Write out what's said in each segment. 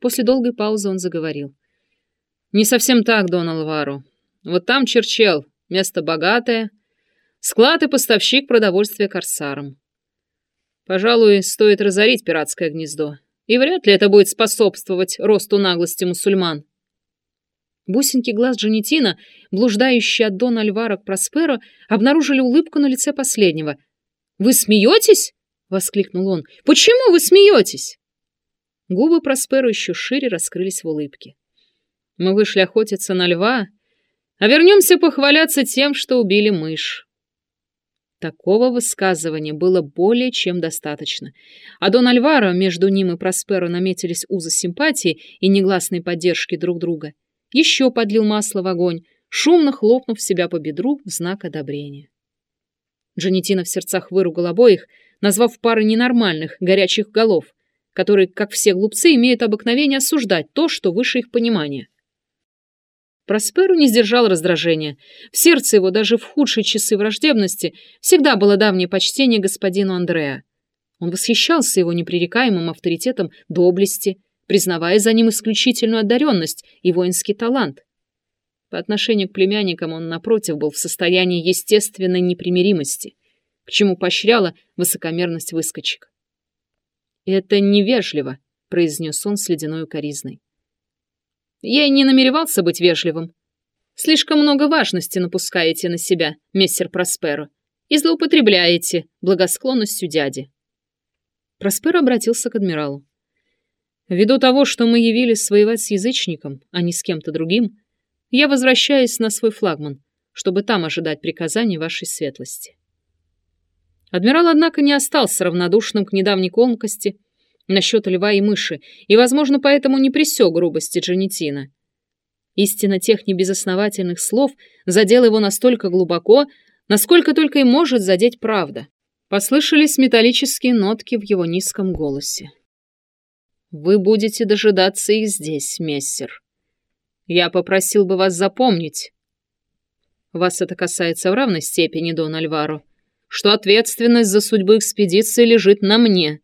После долгой паузы он заговорил. «Не совсем так, Дон Алваро. Вот там Черчел, место богатое, склад и поставщик продовольствия корсарам. Пожалуй, стоит разорить пиратское гнездо, и вряд ли это будет способствовать росту наглости мусульман. Бусинки глаз Джанетина, блуждающие от Дона Альвара к Просперо, обнаружили улыбку на лице последнего. «Вы смеетесь?» — воскликнул он. «Почему вы смеетесь?» Губы Просперо еще шире раскрылись в улыбке. «Мы вышли охотиться на льва, а вернемся похваляться тем, что убили мышь». Такого высказывания было более чем достаточно. А Дон Альваро, между ним и Просперо наметились узы симпатии и негласной поддержки друг друга, еще подлил масло в огонь, шумно хлопнув себя по бедру в знак одобрения. Джанетина в сердцах выругал обоих, назвав пары ненормальных, горячих голов, которые, как все глупцы, имеют обыкновение осуждать то, что выше их понимания. Просперу не сдержал раздражения. В сердце его, даже в худшие часы враждебности, всегда было давнее почтение господину Андреа. Он восхищался его непререкаемым авторитетом доблести, признавая за ним исключительную одаренность и воинский талант. По отношению к племянникам он, напротив, был в состоянии естественной непримиримости, к чему поощряла высокомерность выскочек. «Это невежливо», — произнес он с ледяной укоризной. «Я и не намеревался быть вежливым. Слишком много важности напускаете на себя, мессер Просперо, и злоупотребляете благосклонностью дяди». Просперо обратился к адмиралу. Ввиду того, что мы явились воевать с язычником, а не с кем-то другим, я возвращаюсь на свой флагман, чтобы там ожидать приказаний вашей светлости. Адмирал, однако, не остался равнодушным к недавней колкости насчет льва и мыши, и, возможно, поэтому не пресек грубости Джанетина. Истина тех небезосновательных слов задела его настолько глубоко, насколько только и может задеть правда. Послышались металлические нотки в его низком голосе. Вы будете дожидаться их здесь, мессер. Я попросил бы вас запомнить. Вас это касается в равной степени, Дон Альваро, что ответственность за судьбу экспедиции лежит на мне.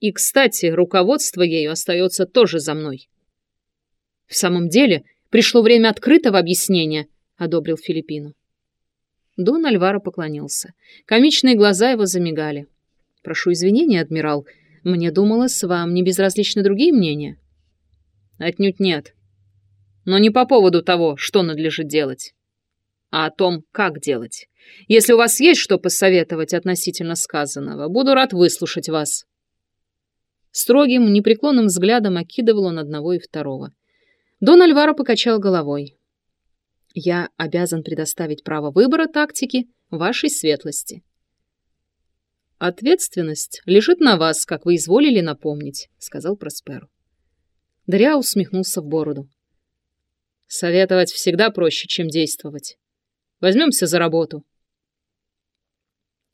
И, кстати, руководство ею остается тоже за мной. В самом деле, пришло время открытого объяснения, одобрил Филиппину. Дон Альваро поклонился. Комичные глаза его замигали. «Прошу извинения, адмирал», мне думалось, вам не безразличны другие мнения? Отнюдь нет. Но не по поводу того, что надлежит делать, а о том, как делать. Если у вас есть что посоветовать относительно сказанного, буду рад выслушать вас. Строгим, непреклонным взглядом окидывал он одного и второго. Дон Альваро покачал головой. «Я обязан предоставить право выбора тактики вашей светлости. «Ответственность лежит на вас, как вы изволили напомнить», — сказал Просперу. Дарья усмехнулся в бороду. «Советовать всегда проще, чем действовать. Возьмемся за работу».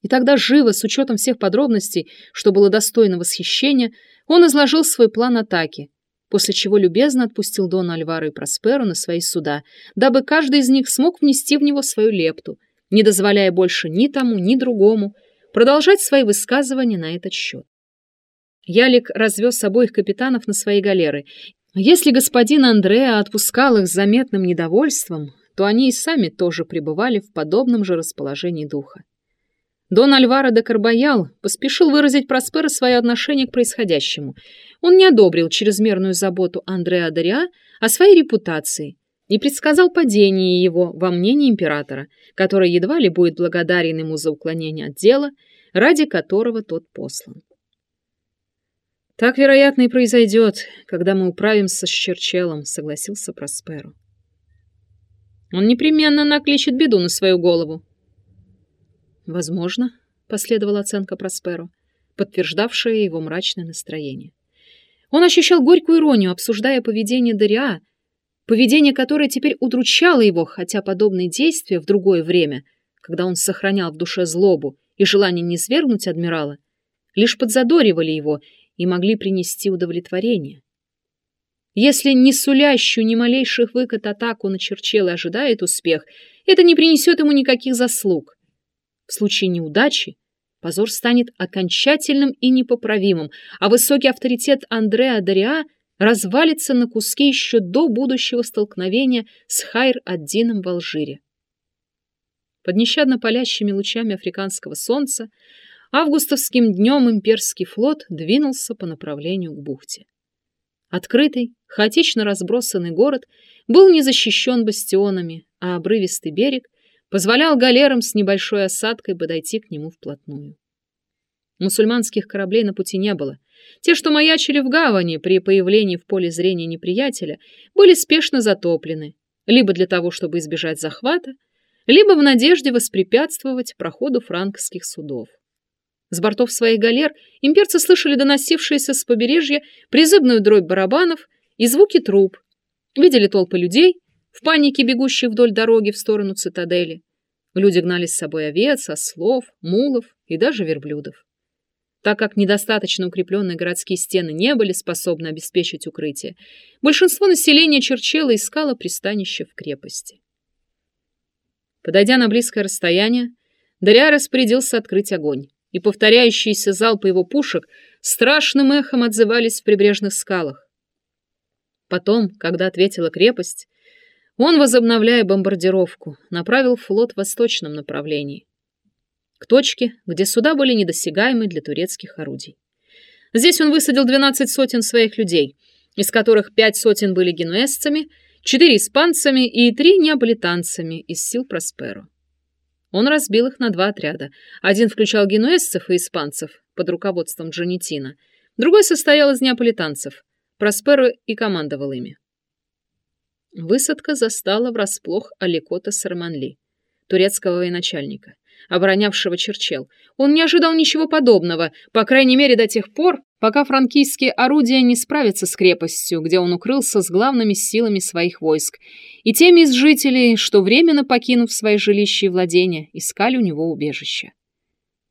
И тогда живо, с учетом всех подробностей, что было достойно восхищения, он изложил свой план атаки, после чего любезно отпустил Дона Альвара и Просперу на свои суда, дабы каждый из них смог внести в него свою лепту, не дозволяя больше ни тому, ни другому продолжать свои высказывания на этот счет. Ялик развез обоих капитанов на свои галеры. Если господин Андреа отпускал их с заметным недовольством, то они и сами тоже пребывали в подобном же расположении духа. Дон Альваро де Карбаял поспешил выразить Проспера свое отношение к происходящему. Он не одобрил чрезмерную заботу Андреа Дориа о своей репутации и предсказал падение его во мнении императора, который едва ли будет благодарен ему за уклонение от дела, ради которого тот послан. «Так, вероятно, и произойдет, когда мы управимся с Черчеллом», — согласился Просперо. «Он непременно накличет беду на свою голову». «Возможно», — последовала оценка Просперо, подтверждавшая его мрачное настроение. Он ощущал горькую иронию, обсуждая поведение Дориа, поведение которое теперь удручало его, хотя подобные действия в другое время, когда он сохранял в душе злобу и желание не свергнуть адмирала, лишь подзадоривали его и могли принести удовлетворение. Если не сулящую ни малейших выкат атаку на Черчелла ожидает успех, это не принесет ему никаких заслуг. В случае неудачи позор станет окончательным и непоправимым, а высокий авторитет Андреа Дориа развалится на куски еще до будущего столкновения с Хайр-ад-Дином в Алжире. Под нещадно палящими лучами африканского солнца августовским днем имперский флот двинулся по направлению к бухте. Открытый, хаотично разбросанный город был не защищен бастионами, а обрывистый берег позволял галерам с небольшой осадкой подойти к нему вплотную. Мусульманских кораблей на пути не было. Те, что маячили в гавани при появлении в поле зрения неприятеля, были спешно затоплены, либо для того, чтобы избежать захвата, либо в надежде воспрепятствовать проходу франкских судов. С бортов своих галер имперцы слышали доносившиеся с побережья призывную дробь барабанов и звуки труб, видели толпы людей, в панике бегущих вдоль дороги в сторону цитадели. Люди гнали с собой овец, ослов, мулов и даже верблюдов. Так как недостаточно укрепленные городские стены не были способны обеспечить укрытие, большинство населения Черчелла искало пристанище в крепости. Подойдя на близкое расстояние, Дарья распорядился открыть огонь, и повторяющиеся залпы его пушек страшным эхом отзывались в прибрежных скалах. Потом, когда ответила крепость, он, возобновляя бомбардировку, направил флот в восточном направлении, к точке, где суда были недосягаемы для турецких орудий. Здесь он высадил 12 сотен своих людей, из которых 5 сотен были генуэзцами, 4 испанцами и 3 неаполитанцами из сил Просперо. Он разбил их на два отряда. Один включал генуэзцев и испанцев под руководством Джанетина, другой состоял из неаполитанцев. Просперо и командовал ими. Высадка застала врасплох Аликота Сарманли, турецкого военачальника оборонявшего Черчел. Он не ожидал ничего подобного, по крайней мере до тех пор, пока франкийские орудия не справятся с крепостью, где он укрылся с главными силами своих войск, и теми из жителей, что временно покинув свои жилища и владения, искали у него убежище.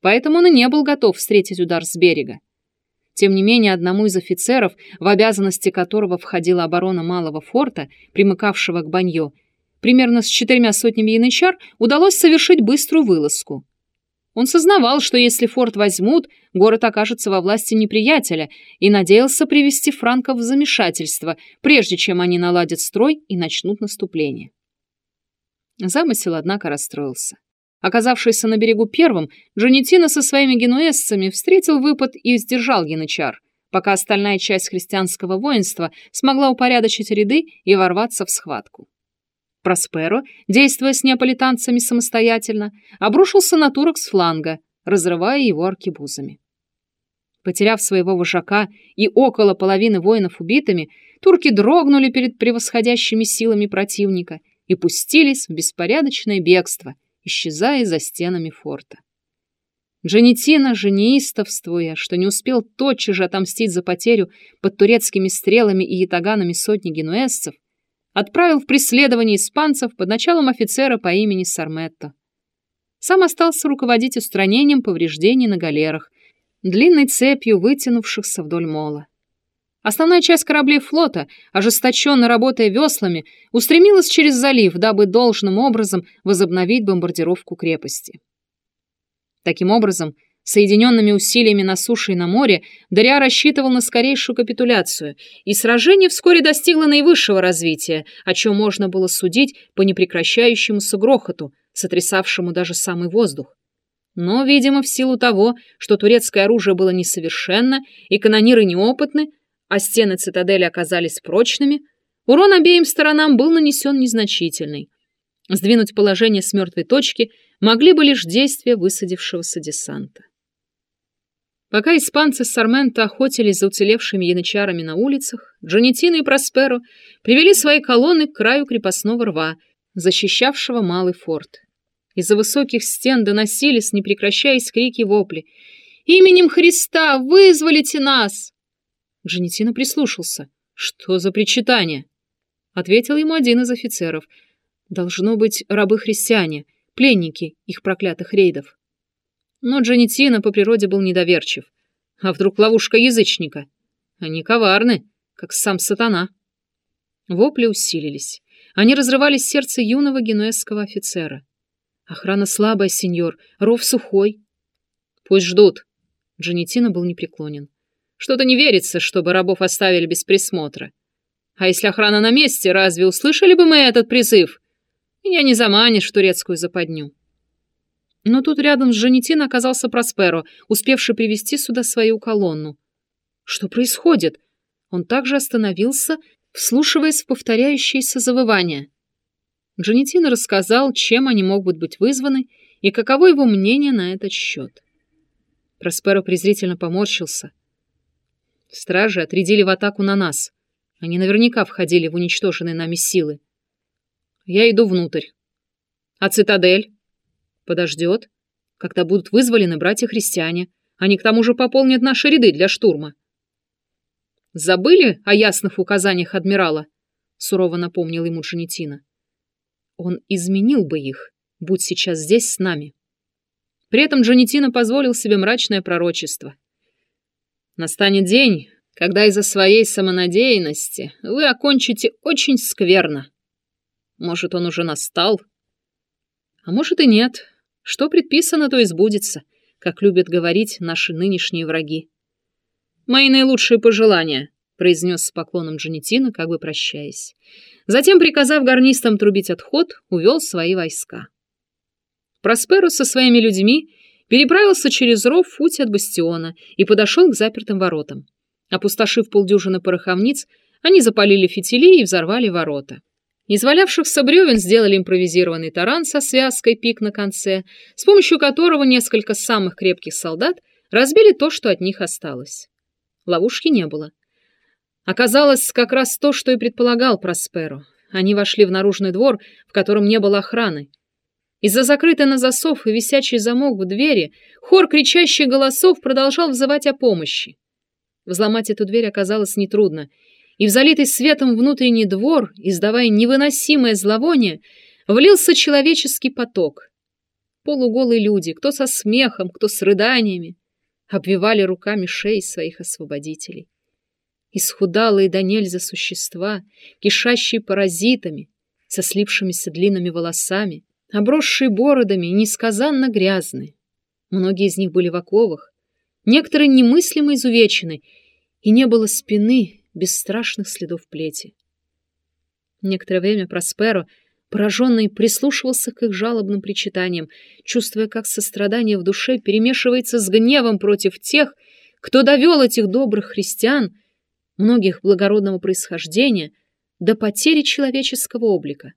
Поэтому он и не был готов встретить удар с берега. Тем не менее, одному из офицеров, в обязанности которого входила оборона малого форта, примыкавшего к Баньо, примерно с четырьмя сотнями янычар, удалось совершить быструю вылазку. Он сознавал, что если форт возьмут, город окажется во власти неприятеля, и надеялся привести франков в замешательство, прежде чем они наладят строй и начнут наступление. Замысел, однако, расстроился. Оказавшийся на берегу первым, Джанетино со своими генуэзцами встретил выпад и сдержал янычар, пока остальная часть христианского воинства смогла упорядочить ряды и ворваться в схватку. Просперо, действуя с неаполитанцами самостоятельно, обрушился на турок с фланга, разрывая его аркебузами. Потеряв своего вожака и около половины воинов убитыми, турки дрогнули перед превосходящими силами противника и пустились в беспорядочное бегство, исчезая за стенами форта. Джанетина же что не успел тотчас же отомстить за потерю под турецкими стрелами и ятаганами сотни генуэзцев, отправил в преследование испанцев под началом офицера по имени Сарметто. Сам остался руководить устранением повреждений на галерах, длинной цепью вытянувшихся вдоль мола. Основная часть кораблей флота, ожесточенно работая веслами, устремилась через залив, дабы должным образом возобновить бомбардировку крепости. Таким образом, Соединенными усилиями на суше и на море Дарья рассчитывал на скорейшую капитуляцию, и сражение вскоре достигло наивысшего развития, о чем можно было судить по непрекращающемуся грохоту, сотрясавшему даже самый воздух. Но, видимо, в силу того, что турецкое оружие было несовершенно и канониры неопытны, а стены цитадели оказались прочными, урон обеим сторонам был нанесен незначительный. Сдвинуть положение с мертвой точки могли бы лишь действия высадившегося десанта. Пока испанцы с Сарменто охотились за уцелевшими янычарами на улицах, Джанетино и Просперо привели свои колонны к краю крепостного рва, защищавшего малый форт. Из-за высоких стен доносились, не прекращаясь, крики вопли. «Именем Христа вызволите нас!» Джанетино прислушался. «Что за причитание?» Ответил ему один из офицеров. «Должно быть рабы-христиане, пленники их проклятых рейдов». Но Джанетино по природе был недоверчив. А вдруг ловушка язычника? Они коварны, как сам сатана. Вопли усилились. Они разрывали сердце юного генуэзского офицера. Охрана слабая, сеньор, ров сухой. Пусть ждут. Джанетино был непреклонен. Что-то не верится, чтобы рабов оставили без присмотра. А если охрана на месте, разве услышали бы мы этот призыв? Меня не заманишь в турецкую западню. Но тут рядом с Жанетин оказался Просперо, успевший привести сюда свою колонну. Что происходит? Он также остановился, вслушиваясь в повторяющиеся завывания. Джанетин рассказал, чем они могут быть вызваны и каково его мнение на этот счет. Просперо презрительно поморщился. Стражи отрядили в атаку на нас. Они наверняка входили в уничтоженные нами силы. Я иду внутрь. А цитадель? Подождет, когда будут вызволены братья-христиане. Они к тому же пополнят наши ряды для штурма. Забыли о ясных указаниях адмирала? Сурово напомнил ему Джанетина. Он изменил бы их, будь сейчас здесь с нами. При этом Джанетина позволил себе мрачное пророчество. Настанет день, когда из-за своей самонадеянности вы окончите очень скверно. Может, он уже настал? А может и нет. Что предписано, то и сбудется, как любят говорить наши нынешние враги. «Мои наилучшие пожелания», — произнес с поклоном Джанетина, как бы прощаясь. Затем, приказав гарнистам трубить отход, увел свои войска. Просперус со своими людьми переправился через ров в от бастиона и подошел к запертым воротам. Опустошив полдюжины пороховниц, они запалили фитили и взорвали ворота. Из валявшихся бревен сделали импровизированный таран со связкой пик на конце, с помощью которого несколько самых крепких солдат разбили то, что от них осталось. Ловушки не было. Оказалось, как раз то, что и предполагал Просперо. Они вошли в наружный двор, в котором не было охраны, из-за закрытой на засов и висячий замок в двери хор кричащих голосов продолжал взывать о помощи. Взломать эту дверь оказалось нетрудно, и в залитый светом внутренний двор, издавая невыносимое зловоние, влился человеческий поток. Полуголые люди, кто со смехом, кто с рыданиями, обвивали руками шеи своих освободителей. Исхудалые до нельзя существа, кишащие паразитами, со слипшимися длинными волосами, обросшие бородами и несказанно грязны. Многие из них были в оковах, некоторые немыслимо изувечены, и не было спины без страшных следов плети. Некоторое время Просперо, пораженный, прислушивался к их жалобным причитаниям, чувствуя, как сострадание в душе перемешивается с гневом против тех, кто довел этих добрых христиан, многих благородного происхождения, до потери человеческого облика.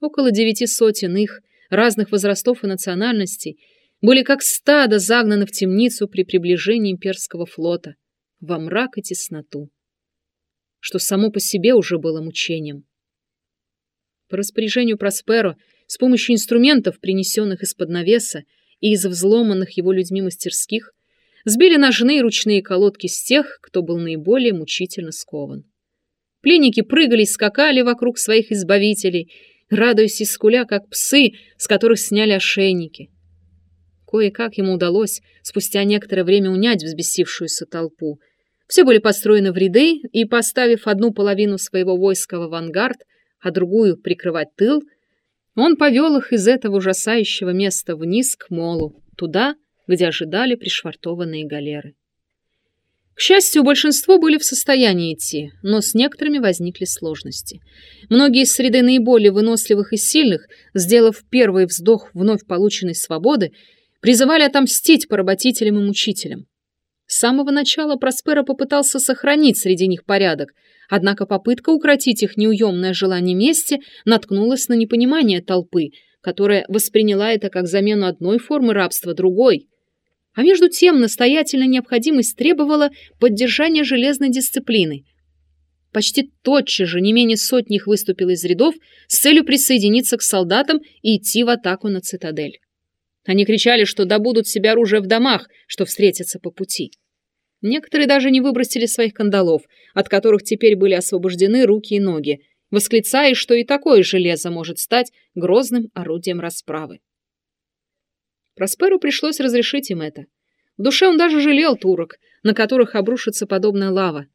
Около девяти сотен их, разных возрастов и национальностей, были как стадо загнаны в темницу при приближении имперского флота, во мрак и тесноту, что само по себе уже было мучением. По распоряжению Просперо, с помощью инструментов, принесенных из-под навеса и из взломанных его людьми мастерских, сбили ножные ручные колодки с тех, кто был наиболее мучительно скован. Пленники прыгали и скакали вокруг своих избавителей, радуясь и скуля, как псы, с которых сняли ошейники. Кое-как ему удалось спустя некоторое время унять взбесившуюся толпу. Все были построены в ряды, и, поставив одну половину своего войска в авангард, а другую прикрывать тыл, он повел их из этого ужасающего места вниз к молу, туда, где ожидали пришвартованные галеры. К счастью, большинство были в состоянии идти, но с некоторыми возникли сложности. Многие из среды наиболее выносливых и сильных, сделав первый вздох вновь полученной свободы, призывали отомстить поработителям и мучителям. С самого начала Проспера попытался сохранить среди них порядок, однако попытка укротить их неуемное желание мести наткнулась на непонимание толпы, которая восприняла это как замену одной формы рабства другой – а между тем настоятельная необходимость требовала поддержания железной дисциплины. Почти тотчас же не менее сотни их выступило из рядов с целью присоединиться к солдатам и идти в атаку на цитадель. Они кричали, что добудут себе оружие в домах, что встретятся по пути. Некоторые даже не выбросили своих кандалов, от которых теперь были освобождены руки и ноги, восклицая, что и такое железо может стать грозным орудием расправы. Просперу пришлось разрешить им это. В душе он даже жалел турок, на которых обрушится подобная лава,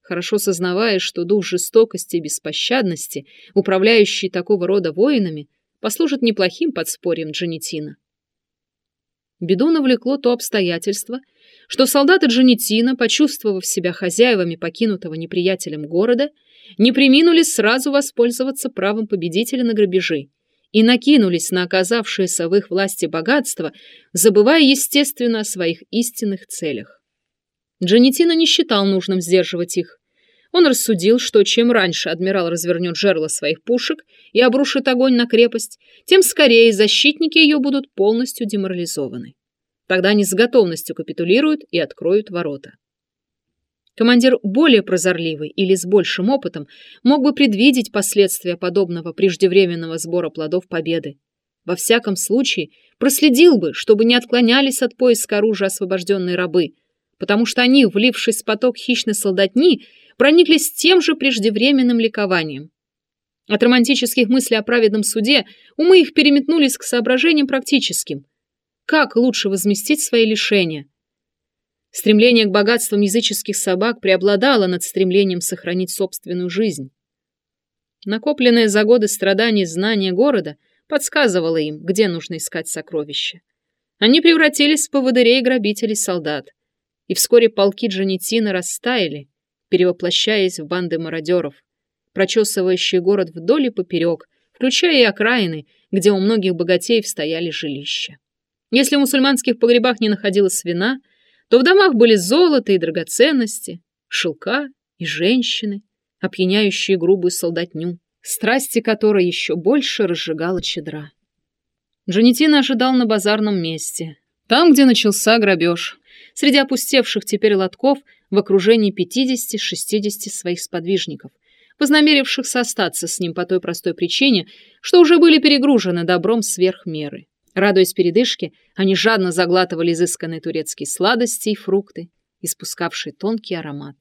хорошо сознавая, что дух жестокости и беспощадности, управляющий такого рода воинами, послужит неплохим подспорьем Джанетина. Беду навлекло то обстоятельство, что солдаты Джанетина, почувствовав себя хозяевами покинутого неприятелем города, не приминули сразу воспользоваться правом победителя на грабежи и накинулись на оказавшееся в их власти богатство, забывая, естественно, о своих истинных целях. Джанетина не считал нужным сдерживать их. Он рассудил, что чем раньше адмирал развернет жерло своих пушек и обрушит огонь на крепость, тем скорее защитники ее будут полностью деморализованы. Тогда они с готовностью капитулируют и откроют ворота. Командир более прозорливый или с большим опытом мог бы предвидеть последствия подобного преждевременного сбора плодов победы. Во всяком случае, проследил бы, чтобы не отклонялись от поиска оружия освобожденные рабы, потому что они, влившись в поток хищной солдатни, прониклись тем же преждевременным ликованием. От романтических мыслей о праведном суде умы их переметнулись к соображениям практическим. Как лучше возместить свои лишения? Стремление к богатствам языческих собак преобладало над стремлением сохранить собственную жизнь. Накопленное за годы страданий знание города подсказывало им, где нужно искать сокровища. Они превратились в поводырей грабителей солдат, и вскоре полки Джанетина растаяли, перевоплощаясь в банды мародеров, прочесывающие город вдоль и поперек, включая и окраины, где у многих богатеев стояли жилища. Если в мусульманских погребах не находилось вина, то в домах были золото и драгоценности, шелка и женщины, опьяняющие грубую солдатню, страсти которой еще больше разжигала чедра. Джанетина ожидал на базарном месте, там, где начался грабеж, среди опустевших теперь лотков в окружении 50-60 своих сподвижников, вознамерившихся остаться с ним по той простой причине, что уже были перегружены добром сверх меры. Радуясь передышке, они жадно заглатывали изысканные турецкие сладости и фрукты, испускавшие тонкий аромат.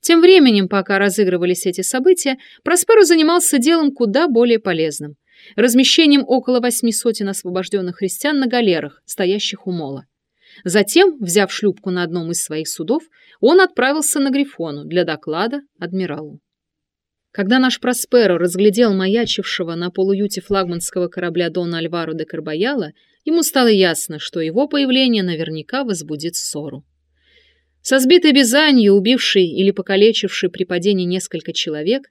Тем временем, пока разыгрывались эти события, Просперо занимался делом куда более полезным – размещением около восьми сотен освобожденных христиан на галерах, стоящих у мола. Затем, взяв шлюпку на одном из своих судов, он отправился на Грифону для доклада адмиралу. Когда наш Просперо разглядел маячившего на полуюте флагманского корабля Дона Альваро де Карбаяла, ему стало ясно, что его появление наверняка возбудит ссору. Со сбитой бизанью, убившей или покалечившей при падении несколько человек,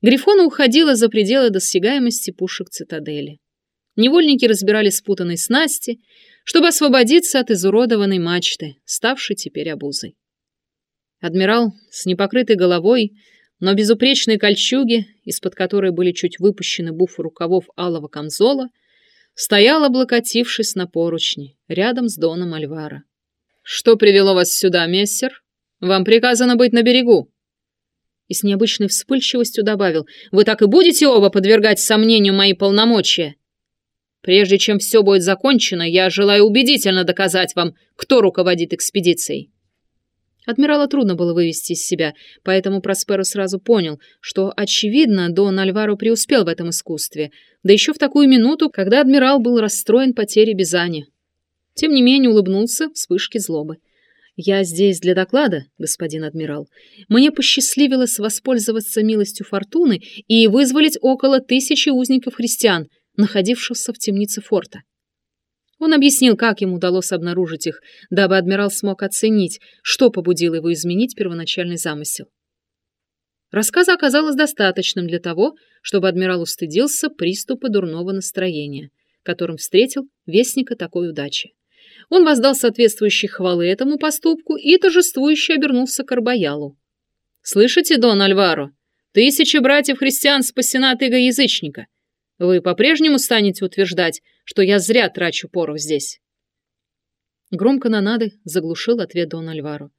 Грифона уходила за пределы досягаемости пушек цитадели. Невольники разбирали спутанные снасти, чтобы освободиться от изуродованной мачты, ставшей теперь обузой. Адмирал с непокрытой головой но безупречные кольчуги, из-под которой были чуть выпущены буфы рукавов алого камзола, стоял, облокотившись на поручни, рядом с Доном Альвара. «Что привело вас сюда, мессер? Вам приказано быть на берегу». И с необычной вспыльчивостью добавил, «Вы так и будете оба подвергать сомнению мои полномочия? Прежде чем все будет закончено, я желаю убедительно доказать вам, кто руководит экспедицией». Адмирала трудно было вывести из себя, поэтому Просперо сразу понял, что, очевидно, Дон Альваро преуспел в этом искусстве, да еще в такую минуту, когда адмирал был расстроен потерей Бизани. Тем не менее улыбнулся вспышке злобы. «Я здесь для доклада, господин адмирал. Мне посчастливилось воспользоваться милостью фортуны и вызволить около тысячи узников-христиан, находившихся в темнице форта. Он объяснил, как ему удалось обнаружить их, дабы адмирал смог оценить, что побудило его изменить первоначальный замысел. Рассказа оказалось достаточным для того, чтобы адмирал устыдился приступа дурного настроения, которым встретил вестника такой удачи. Он воздал соответствующие хвалы этому поступку и торжествующе обернулся к Арбаялу. «Слышите, Дон Альваро? Тысяча братьев-христиан спасена от иго-язычника. Вы по-прежнему станете утверждать, что я зря трачу порох здесь. Громко канонады заглушил ответ Дон Альваро.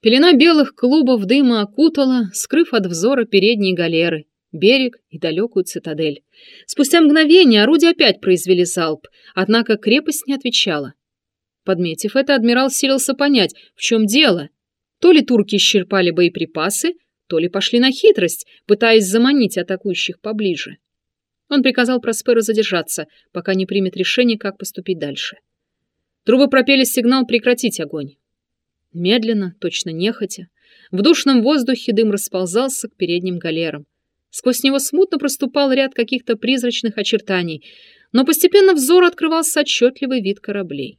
Пелена белых клубов дыма окутала, скрыв от взора передние галеры, берег и далекую цитадель. Спустя мгновение орудия опять произвели залп, однако крепость не отвечала. Подметив это, адмирал силился понять, в чем дело. То ли турки исчерпали боеприпасы, то ли пошли на хитрость, пытаясь заманить атакующих поближе. Он приказал Просперу задержаться, пока не примет решение, как поступить дальше. Трубы пропели сигнал прекратить огонь. Медленно, точно нехотя, в душном воздухе дым расползался к передним галерам. Сквозь него смутно проступал ряд каких-то призрачных очертаний, но постепенно взору открывался отчетливый вид кораблей.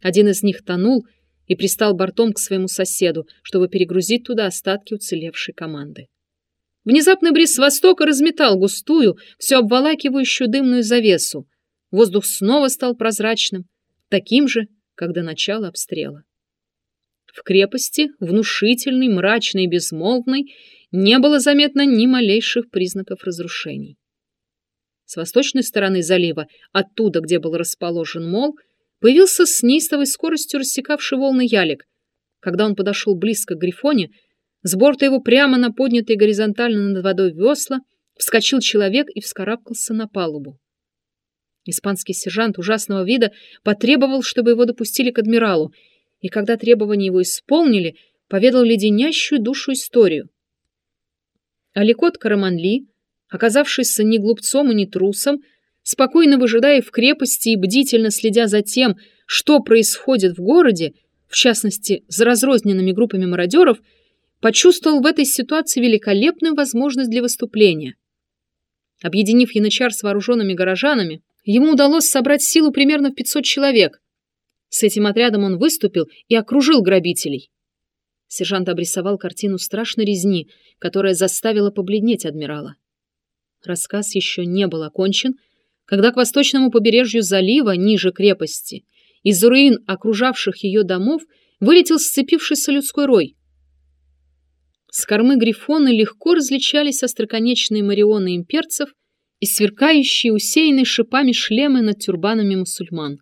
Один из них тонул, и пристал бортом к своему соседу, чтобы перегрузить туда остатки уцелевшей команды. Внезапный бриз с востока разметал густую, все обволакивающую дымную завесу. Воздух снова стал прозрачным, таким же, как до начала обстрела. В крепости, внушительной, мрачной и безмолвной, не было заметно ни малейших признаков разрушений. С восточной стороны залива, оттуда, где был расположен мол, появился с неистовой скоростью рассекавший волны ялик. Когда он подошел близко к Грифоне, с борта его прямо на поднятые горизонтально над водой весла вскочил человек и вскарабкался на палубу. Испанский сержант ужасного вида потребовал, чтобы его допустили к адмиралу, и когда требования его исполнили, поведал леденящую душу историю. Аликот Караманли, оказавшийся ни глупцом и ни трусом, спокойно выжидая в крепости и бдительно следя за тем, что происходит в городе, в частности, за разрозненными группами мародеров, почувствовал в этой ситуации великолепную возможность для выступления. Объединив янычар с вооруженными горожанами, ему удалось собрать силу примерно в 500 человек. С этим отрядом он выступил и окружил грабителей. Сержант обрисовал картину страшной резни, которая заставила побледнеть адмирала. Рассказ еще не был окончен, когда к восточному побережью залива, ниже крепости, из руин окружавших ее домов вылетел сцепившийся людской рой. С кормы грифоны легко различались остроконечные марионы имперцев и сверкающие, усеянные шипами шлемы над тюрбанами мусульман.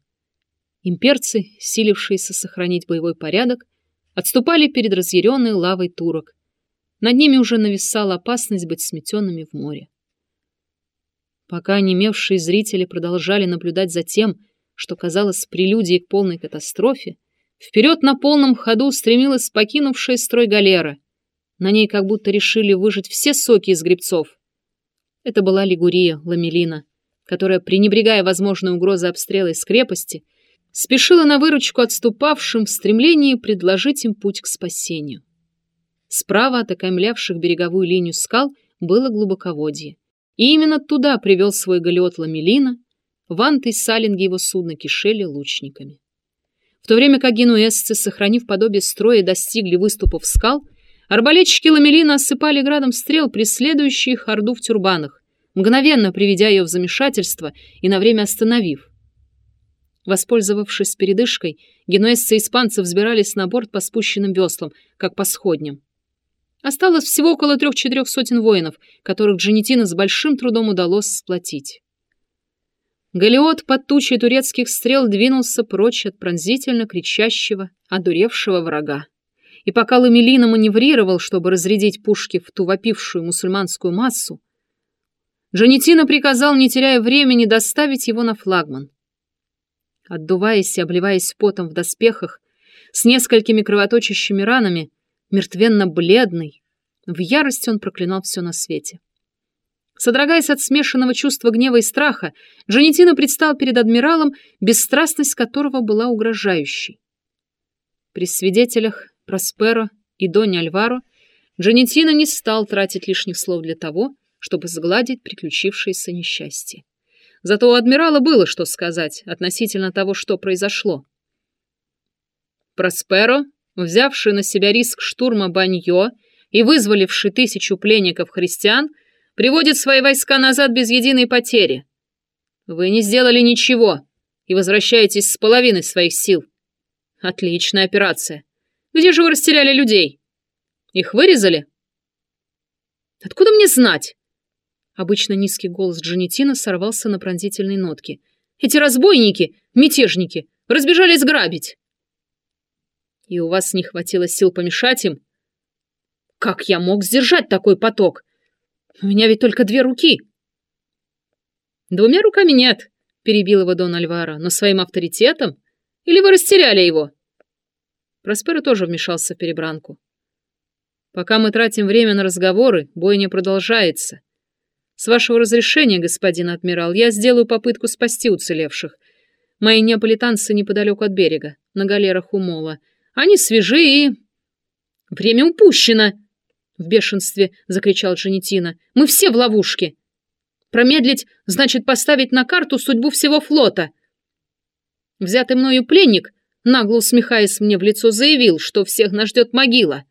Имперцы, силившиеся сохранить боевой порядок, отступали перед разъяренной лавой турок. Над ними уже нависала опасность быть сметенными в море. Пока онемевшие зрители продолжали наблюдать за тем, что казалось прелюдией к полной катастрофе, вперед на полном ходу стремилась покинувшая строй галера. На ней как будто решили выжать все соки из грибцов. Это была Лигурия, Ламелина, которая, пренебрегая возможной угрозой обстрела из крепости, спешила на выручку отступавшим в стремлении предложить им путь к спасению. Справа от окаймлявших береговую линию скал было глубоководье. И именно туда привел свой галеот Ламелина, ванты и салинги его судна кишели лучниками. В то время как генуэзцы, сохранив подобие строя, достигли выступов скал, арбалетчики Ламелина осыпали градом стрел преследующие их орду в тюрбанах, мгновенно приведя ее в замешательство и на время остановив. Воспользовавшись передышкой, генуэзцы и испанцы взбирались на борт по спущенным веслам, как по сходням. Осталось всего около трех-четырех сотен воинов, которых Джанетина с большим трудом удалось сплотить. Галиот под тучей турецких стрел двинулся прочь от пронзительно кричащего, одуревшего врага. И пока Ламелина маневрировал, чтобы разрядить пушки в ту вопившую мусульманскую массу, Джанетина приказал, не теряя времени, доставить его на флагман отдуваясь и обливаясь потом в доспехах, с несколькими кровоточащими ранами, мертвенно-бледный. В ярости он проклинал все на свете. Содрогаясь от смешанного чувства гнева и страха, Джанетина предстал перед адмиралом, бесстрастность которого была угрожающей. При свидетелях Просперо и Доне Альваро Джанетина не стал тратить лишних слов для того, чтобы сгладить приключившееся несчастье. Зато у адмирала было что сказать относительно того, что произошло. Просперо, взявший на себя риск штурма Баньо и вызволивший тысячу пленников-христиан, приводит свои войска назад без единой потери. Вы не сделали ничего и возвращаетесь с половиной своих сил. Отличная операция. Где же вы растеряли людей? Их вырезали? Откуда мне знать? Обычно низкий голос Джанетина сорвался на пронзительные нотки. «Эти разбойники, мятежники, разбежались грабить!» «И у вас не хватило сил помешать им?» «Как я мог сдержать такой поток? У меня ведь только две руки!» «Двумя руками нет», — перебил его Дон Альвара, «но своим авторитетом? Или вы растеряли его?» Просперо тоже вмешался в перебранку. «Пока мы тратим время на разговоры, бой не продолжается. С вашего разрешения, господин адмирал, я сделаю попытку спасти уцелевших. Мои неаполитанцы неподалеку от берега, на галерах у мола. Они свежи и... Время упущено! В бешенстве закричал Джанетина. Мы все в ловушке. Промедлить значит поставить на карту судьбу всего флота. Взятый мною пленник нагло усмехаясь мне в лицо, заявил, что всех нас ждет могила.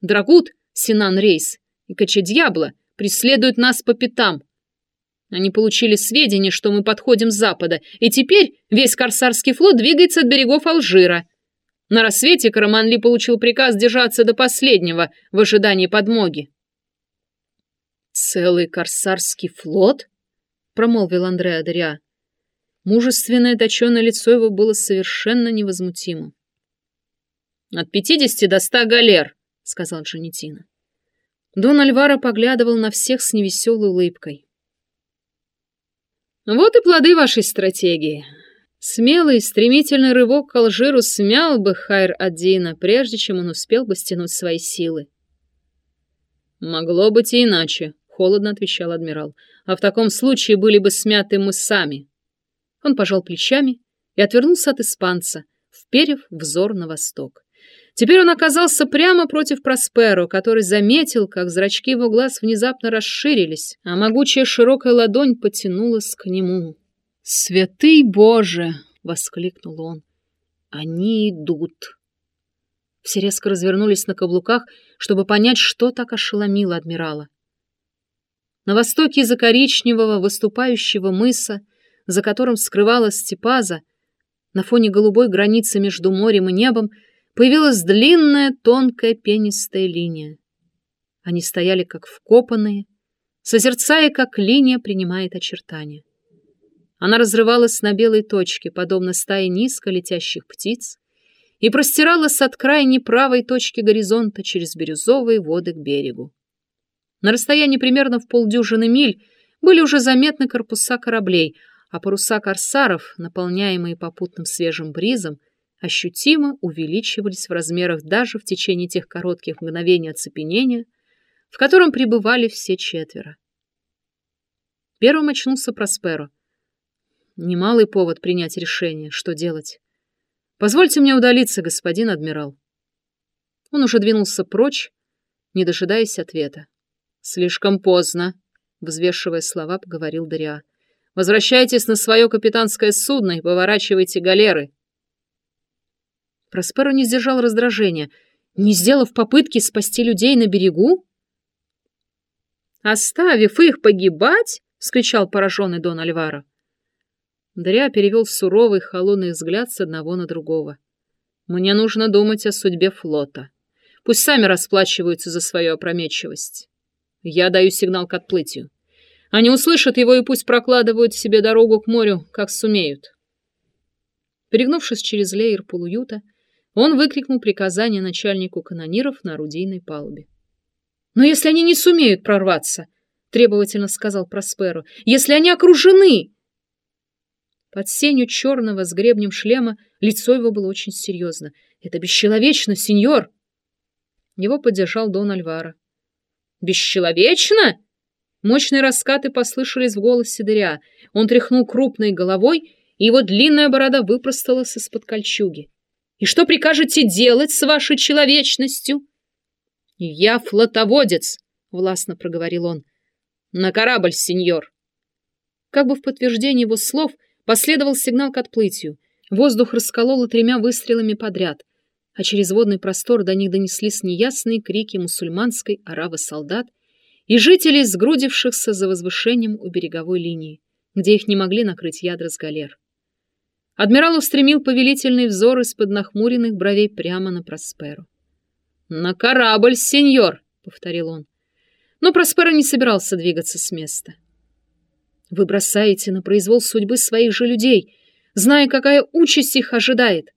Драгут, Синан Рейс и Кача-Дьябло преследуют нас по пятам. Они получили сведения, что мы подходим с запада, и теперь весь корсарский флот двигается от берегов Алжира. На рассвете Караманли получил приказ держаться до последнего в ожидании подмоги. «Целый корсарский флот?» — промолвил Андреа Дориа. Мужественное точеное лицо его было совершенно невозмутимым. «От пятидесяти до ста галер», — сказал Джанетина. Дон Альваро поглядывал на всех с невеселой улыбкой. «Вот и плоды вашей стратегии. Смелый, стремительный рывок к Алжиру смял бы Хайр-Аддина, прежде чем он успел бы стянуть свои силы». «Могло быть и иначе», — холодно отвечал адмирал. «А в таком случае были бы смяты мы сами». Он пожал плечами и отвернулся от испанца, вперев взор на восток. Теперь он оказался прямо против Просперо, который заметил, как зрачки его глаз внезапно расширились, а могучая широкая ладонь потянулась к нему. «Святый Боже!» — воскликнул он. «Они идут!» Все резко развернулись на каблуках, чтобы понять, что так ошеломило адмирала. На востоке из-за коричневого выступающего мыса за которым скрывалась степаза, на фоне голубой границы между морем и небом появилась длинная тонкая пенистая линия. Они стояли как вкопанные, созерцая, как линия принимает очертания. Она разрывалась на белой точке, подобно стае низко летящих птиц, и простиралась от крайней правой точки горизонта через бирюзовые воды к берегу. На расстоянии примерно в полдюжины миль были уже заметны корпуса кораблей, а паруса корсаров, наполняемые попутным свежим бризом, ощутимо увеличивались в размерах даже в течение тех коротких мгновений оцепенения, в котором пребывали все четверо. Первым очнулся Просперо. Немалый повод принять решение, что делать. Позвольте мне удалиться, господин адмирал. Он уже двинулся прочь, не дожидаясь ответа. Слишком поздно, взвешивая слова, поговорил Дариа. Возвращайтесь на свое капитанское судно и поворачивайте галеры. Просперо не сдержал раздражения. Не сделав попытки спасти людей на берегу? «Оставив их погибать?» — вскричал пораженный Дон Альваро. Дарья перевел суровый, холодный взгляд с одного на другого. «Мне нужно думать о судьбе флота. Пусть сами расплачиваются за свою опрометчивость. Я даю сигнал к отплытию. Они услышат его и пусть прокладывают себе дорогу к морю, как сумеют. Перегнувшись через леер полуюта, он выкрикнул приказание начальнику канониров на орудийной палубе. «Но если они не сумеют прорваться», — требовательно сказал Просперо, — «если они окружены...» Под сенью черного с гребнем шлема лицо его было очень серьезно. «Это бесчеловечно, сеньор!» Его поддержал Дон Альвара. «Бесчеловечно?» Мощные раскаты послышались в голосе Дыря. Он тряхнул крупной головой, и его длинная борода выпросталась из-под кольчуги. «И что прикажете делать с вашей человечностью?» «Я флотоводец», — властно проговорил он. «На корабль, сеньор!» Как бы в подтверждение его слов последовал сигнал к отплытию. Воздух раскололо тремя выстрелами подряд, а через водный простор до них донеслись неясные крики мусульманской аравы солдат и жителей, сгрудившихся за возвышением у береговой линии, где их не могли накрыть ядра с галер. Адмирал устремил повелительный взор из-под нахмуренных бровей прямо на Просперу. «На корабль, сеньор!» — повторил он. Но Проспера не собирался двигаться с места. «Вы бросаете на произвол судьбы своих же людей, зная, какая участь их ожидает!»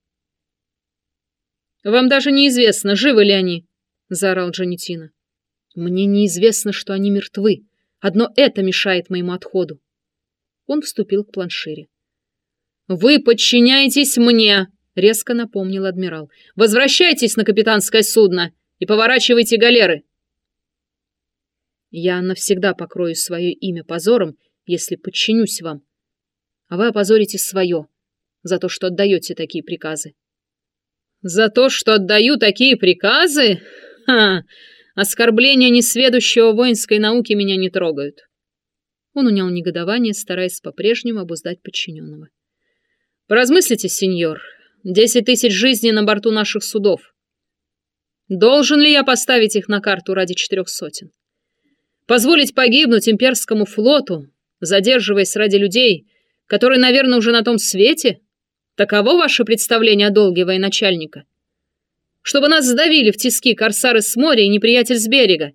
«Вам даже неизвестно, живы ли они!» — заорал Джанетина. Мне неизвестно, что они мертвы. Одно это мешает моему отходу. Он вступил к планшире. «Вы подчиняетесь мне!» — резко напомнил адмирал. «Возвращайтесь на капитанское судно и поворачивайте галеры!» «Я навсегда покрою свое имя позором, если подчинюсь вам. А вы опозорите свое за то, что отдаете такие приказы». «За то, что отдаю такие приказы? Ха! Оскорбления несведущего воинской науки меня не трогают. Он унял негодование, стараясь по-прежнему обуздать подчиненного. Поразмыслите, сеньор. Десять тысяч жизней на борту наших судов. Должен ли я поставить их на карту ради четырех сотен? Позволить погибнуть имперскому флоту, задерживаясь ради людей, которые, наверное, уже на том свете? Таково ваше представление о долге военачальника? Чтобы нас сдавили в тиски корсары с моря и неприятель с берега?